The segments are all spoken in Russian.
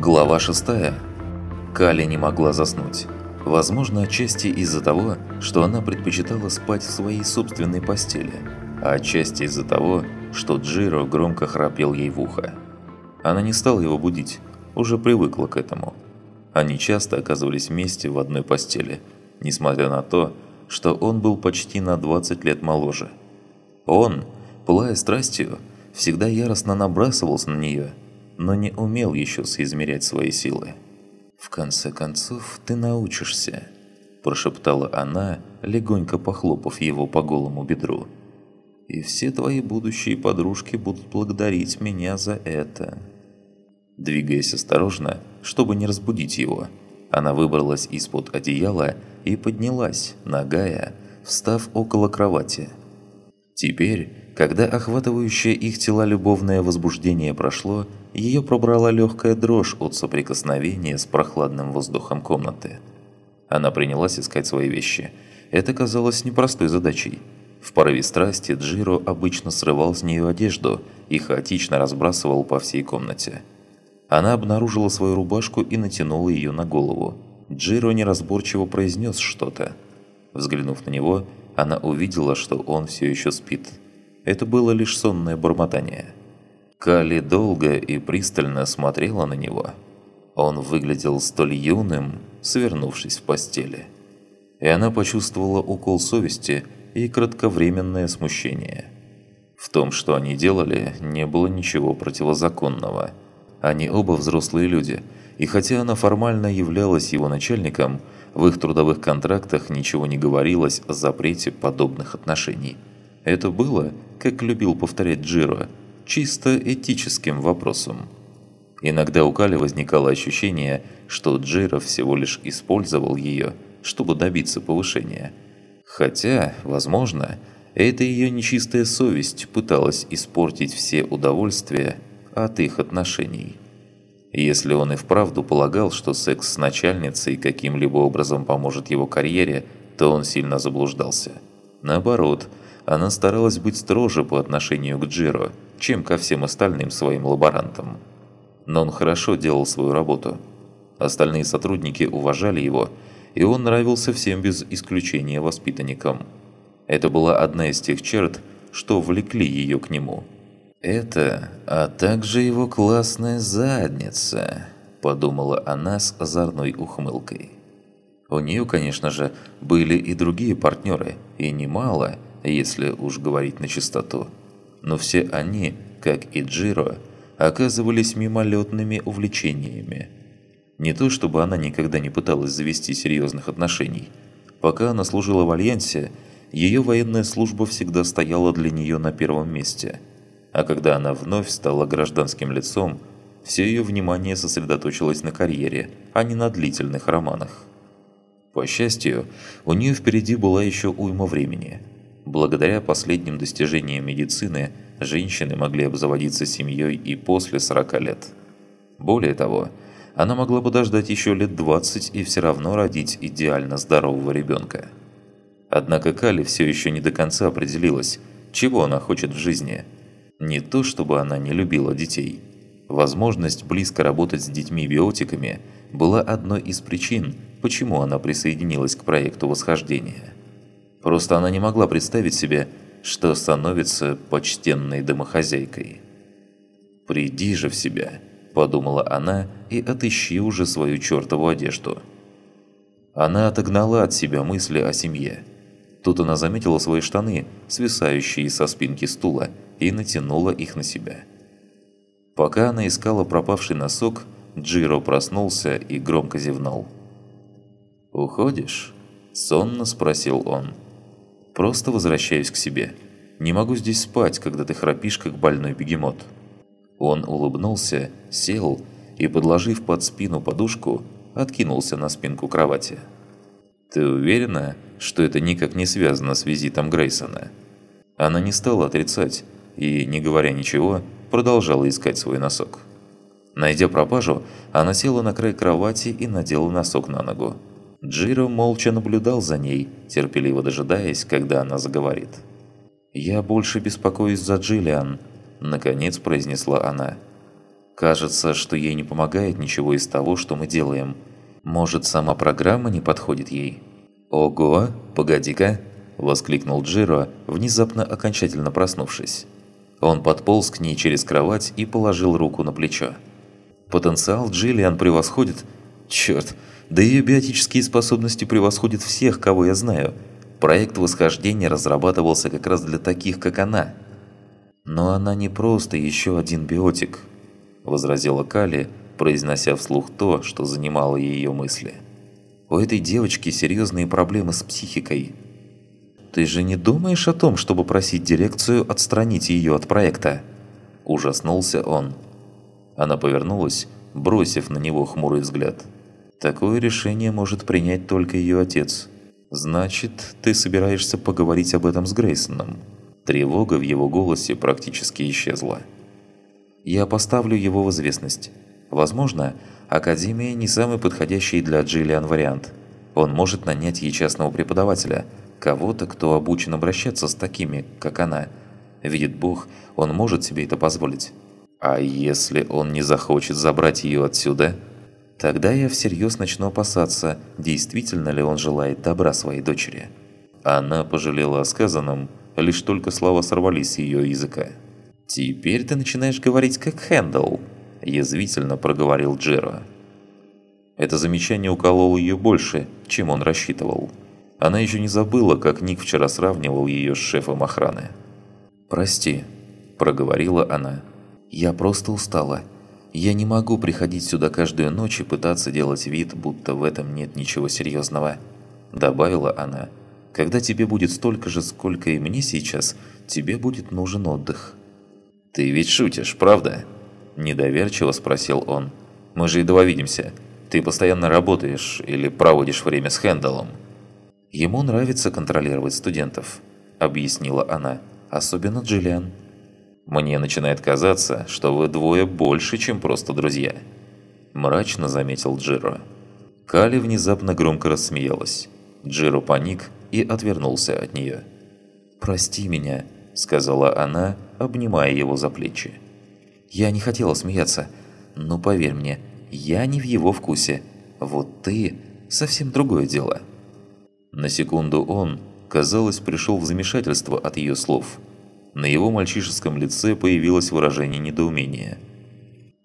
Глава 6. Кали не могла заснуть. Возможно, отчасти из-за того, что она предпочитала спать в своей собственной постели, а отчасти из-за того, что Джиро громко храпел ей в ухо. Она не стала его будить, уже привыкла к этому. Они часто оказывались вместе в одной постели, несмотря на то, что он был почти на 20 лет моложе. Он, пылая страстью, всегда яростно набрасывался на нее, но не умел еще соизмерять свои силы. «В конце концов, ты научишься», – прошептала она, легонько похлопав его по голому бедру. «И все твои будущие подружки будут благодарить меня за это». Двигаясь осторожно, чтобы не разбудить его, она выбралась из-под одеяла и поднялась, нагая, встав около кровати. Теперь, когда охватывающее их тела любовное возбуждение прошло, ее пробрала легкая дрожь от соприкосновения с прохладным воздухом комнаты. Она принялась искать свои вещи. Это казалось непростой задачей. В порыве страсти Джиро обычно срывал с нее одежду и хаотично разбрасывал по всей комнате. Она обнаружила свою рубашку и натянула ее на голову. Джиро неразборчиво произнес что-то. Взглянув на него, она увидела, что он все еще спит. Это было лишь сонное бормотание. Кали долго и пристально смотрела на него. Он выглядел столь юным, свернувшись в постели. И она почувствовала укол совести и кратковременное смущение. В том, что они делали, не было ничего противозаконного. Они оба взрослые люди, и хотя она формально являлась его начальником, в их трудовых контрактах ничего не говорилось о запрете подобных отношений. Это было, как любил повторять Джиро, чисто этическим вопросом. Иногда у Кали возникало ощущение, что Джиро всего лишь использовал ее, чтобы добиться повышения. Хотя, возможно, эта ее нечистая совесть пыталась испортить все удовольствия от их отношений. Если он и вправду полагал, что секс с начальницей каким-либо образом поможет его карьере, то он сильно заблуждался. Наоборот, она старалась быть строже по отношению к Джиро – чем ко всем остальным своим лаборантам. Но он хорошо делал свою работу. Остальные сотрудники уважали его, и он нравился всем без исключения воспитанникам. Это была одна из тех черт, что влекли ее к нему. «Это, а также его классная задница», – подумала она с озорной ухмылкой. У нее, конечно же, были и другие партнеры, и немало, если уж говорить на чистоту но все они, как и Джиро, оказывались мимолетными увлечениями. Не то чтобы она никогда не пыталась завести серьезных отношений. Пока она служила в Альянсе, ее военная служба всегда стояла для нее на первом месте. А когда она вновь стала гражданским лицом, все ее внимание сосредоточилось на карьере, а не на длительных романах. По счастью, у нее впереди была еще уйма времени – Благодаря последним достижениям медицины, женщины могли обзаводиться семьей и после 40 лет. Более того, она могла подождать еще лет 20 и все равно родить идеально здорового ребенка. Однако Кали все еще не до конца определилась, чего она хочет в жизни. Не то, чтобы она не любила детей. Возможность близко работать с детьми-биотиками была одной из причин, почему она присоединилась к проекту восхождения. Просто она не могла представить себе, что становится почтенной домохозяйкой. «Приди же в себя», – подумала она, – «и отыщи уже свою чертову одежду». Она отогнала от себя мысли о семье. Тут она заметила свои штаны, свисающие со спинки стула, и натянула их на себя. Пока она искала пропавший носок, Джиро проснулся и громко зевнул. «Уходишь?» – сонно спросил он. Просто возвращаюсь к себе. Не могу здесь спать, когда ты храпишь, как больной бегемот». Он улыбнулся, сел и, подложив под спину подушку, откинулся на спинку кровати. «Ты уверена, что это никак не связано с визитом Грейсона?» Она не стала отрицать и, не говоря ничего, продолжала искать свой носок. Найдя пропажу, она села на край кровати и надела носок на ногу. Джиро молча наблюдал за ней, терпеливо дожидаясь, когда она заговорит. «Я больше беспокоюсь за Джиллиан», – наконец произнесла она. Кажется, что ей не помогает ничего из того, что мы делаем. Может, сама программа не подходит ей? Ого, погоди-ка, воскликнул Джиро, внезапно окончательно проснувшись. Он подполз к ней через кровать и положил руку на плечо. Потенциал Джиллиан превосходит... Черт, да ее биотические способности превосходят всех, кого я знаю. Проект восхождения разрабатывался как раз для таких, как она. Но она не просто еще один биотик, возразила Кали, произнося вслух то, что занимало ее мысли. У этой девочки серьезные проблемы с психикой. Ты же не думаешь о том, чтобы просить дирекцию отстранить ее от проекта? Ужаснулся он. Она повернулась, бросив на него хмурый взгляд. Такое решение может принять только ее отец. Значит, ты собираешься поговорить об этом с Грейсоном. Тревога в его голосе практически исчезла. Я поставлю его в известность. Возможно, Академия не самый подходящий для Джиллиан вариант. Он может нанять ей частного преподавателя, кого-то, кто обучен обращаться с такими, как она. Видит Бог, он может себе это позволить. А если он не захочет забрать ее отсюда – Тогда я всерьез начну опасаться, действительно ли он желает добра своей дочери. Она пожалела о сказанном, лишь только слова сорвались с ее языка. «Теперь ты начинаешь говорить как Хэндл», – язвительно проговорил Джеро. Это замечание укололо ее больше, чем он рассчитывал. Она еще не забыла, как Ник вчера сравнивал ее с шефом охраны. «Прости», – проговорила она. «Я просто устала. Я не могу приходить сюда каждую ночь и пытаться делать вид, будто в этом нет ничего серьезного», – добавила она. «Когда тебе будет столько же, сколько и мне сейчас, тебе будет нужен отдых». «Ты ведь шутишь, правда?» – недоверчиво спросил он. «Мы же едва видимся. Ты постоянно работаешь или проводишь время с Хэндалом?» «Ему нравится контролировать студентов», – объяснила она. «Особенно Джиллиан». Мне начинает казаться, что вы двое больше, чем просто друзья. Мрачно заметил Джиро. Кали внезапно громко рассмеялась. Джиро паник и отвернулся от нее. «Прости меня», — сказала она, обнимая его за плечи. «Я не хотела смеяться, но поверь мне, я не в его вкусе. Вот ты — совсем другое дело». На секунду он, казалось, пришел в замешательство от ее слов — на его мальчишеском лице появилось выражение недоумения.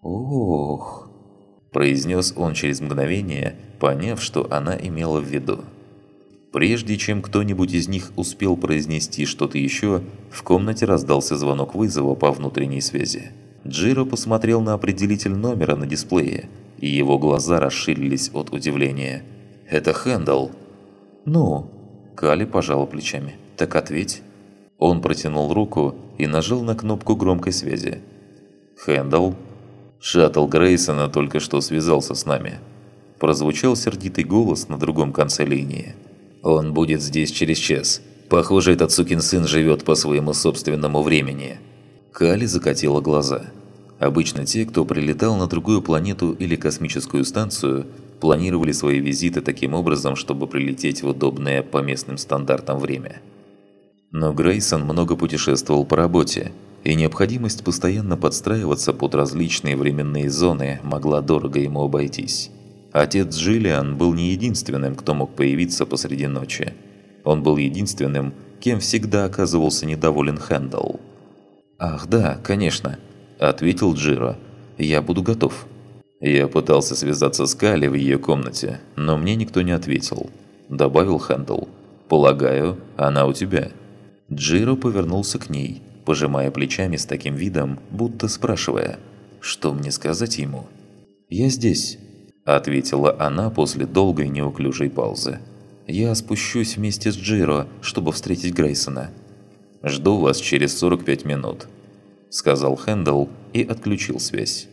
«Ох!» – произнес он через мгновение, поняв, что она имела в виду. Прежде чем кто-нибудь из них успел произнести что-то еще, в комнате раздался звонок вызова по внутренней связи. Джиро посмотрел на определитель номера на дисплее, и его глаза расширились от удивления. «Это Хэндл!» «Ну?» – Кали пожала плечами. «Так ответь!» Он протянул руку и нажал на кнопку громкой связи. «Хэндл?» «Шаттл Грейсона только что связался с нами». Прозвучал сердитый голос на другом конце линии. «Он будет здесь через час. Похоже, этот сукин сын живет по своему собственному времени». Кали закатила глаза. Обычно те, кто прилетал на другую планету или космическую станцию, планировали свои визиты таким образом, чтобы прилететь в удобное по местным стандартам время. Но Грейсон много путешествовал по работе, и необходимость постоянно подстраиваться под различные временные зоны могла дорого ему обойтись. Отец Джиллиан был не единственным, кто мог появиться посреди ночи. Он был единственным, кем всегда оказывался недоволен Хэндл. «Ах, да, конечно», – ответил Джиро. «Я буду готов». Я пытался связаться с Кали в ее комнате, но мне никто не ответил. Добавил Хэндл. «Полагаю, она у тебя». Джиро повернулся к ней, пожимая плечами с таким видом, будто спрашивая, что мне сказать ему. «Я здесь», – ответила она после долгой неуклюжей паузы. «Я спущусь вместе с Джиро, чтобы встретить Грейсона». «Жду вас через 45 минут», – сказал Хэндл и отключил связь.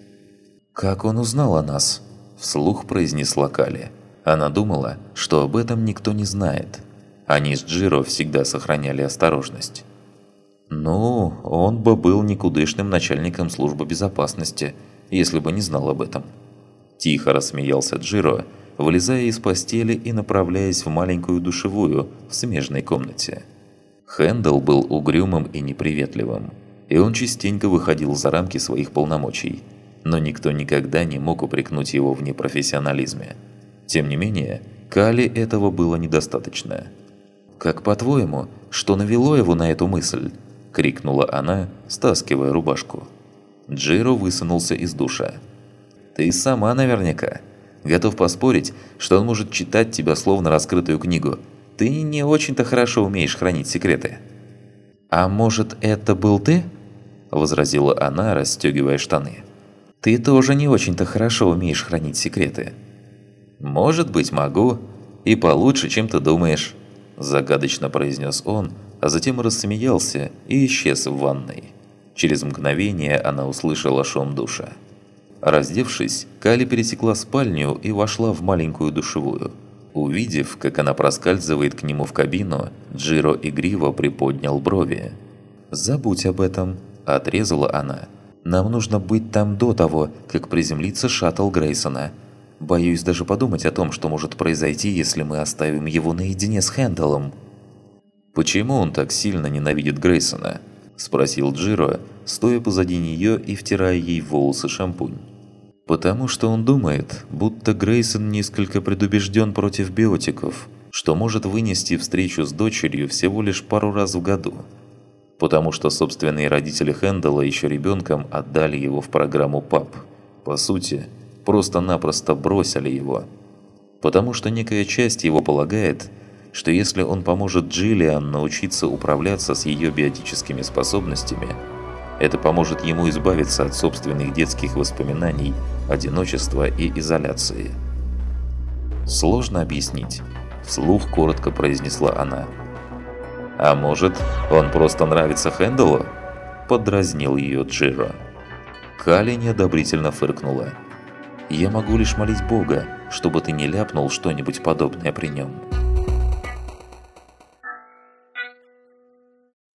«Как он узнал о нас?» – вслух произнесла Кали. Она думала, что об этом никто не знает – они с Джиро всегда сохраняли осторожность. Ну, он бы был никудышным начальником службы безопасности, если бы не знал об этом. Тихо рассмеялся Джиро, вылезая из постели и направляясь в маленькую душевую в смежной комнате. Хэндл был угрюмым и неприветливым, и он частенько выходил за рамки своих полномочий. но никто никогда не мог упрекнуть его в непрофессионализме. Тем не менее, Кали этого было недостаточно. «Как по-твоему, что навело его на эту мысль?» – крикнула она, стаскивая рубашку. Джиро высунулся из душа. «Ты сама наверняка. Готов поспорить, что он может читать тебя словно раскрытую книгу. Ты не очень-то хорошо умеешь хранить секреты». «А может, это был ты?» – возразила она, расстегивая штаны. «Ты тоже не очень-то хорошо умеешь хранить секреты». «Может быть, могу. И получше, чем ты думаешь», – загадочно произнес он, а затем рассмеялся и исчез в ванной. Через мгновение она услышала шум душа. Раздевшись, Кали пересекла спальню и вошла в маленькую душевую. Увидев, как она проскальзывает к нему в кабину, Джиро игриво приподнял брови. «Забудь об этом», – отрезала она. «Нам нужно быть там до того, как приземлится шаттл Грейсона. Боюсь даже подумать о том, что может произойти, если мы оставим его наедине с Хэндалом». «Почему он так сильно ненавидит Грейсона?» – спросил Джиро, стоя позади нее и втирая ей волосы шампунь. «Потому что он думает, будто Грейсон несколько предубежден против биотиков, что может вынести встречу с дочерью всего лишь пару раз в году. Потому что собственные родители Хэндала еще ребенком отдали его в программу ПАП. По сути, просто-напросто бросили его. Потому что некая часть его полагает, что если он поможет Джиллиан научиться управляться с ее биотическими способностями, это поможет ему избавиться от собственных детских воспоминаний, одиночества и изоляции. «Сложно объяснить», – вслух коротко произнесла она. «А может, он просто нравится Хэндалу?» – подразнил ее Джиро. Кали неодобрительно фыркнула. «Я могу лишь молить Бога, чтобы ты не ляпнул что-нибудь подобное при нем».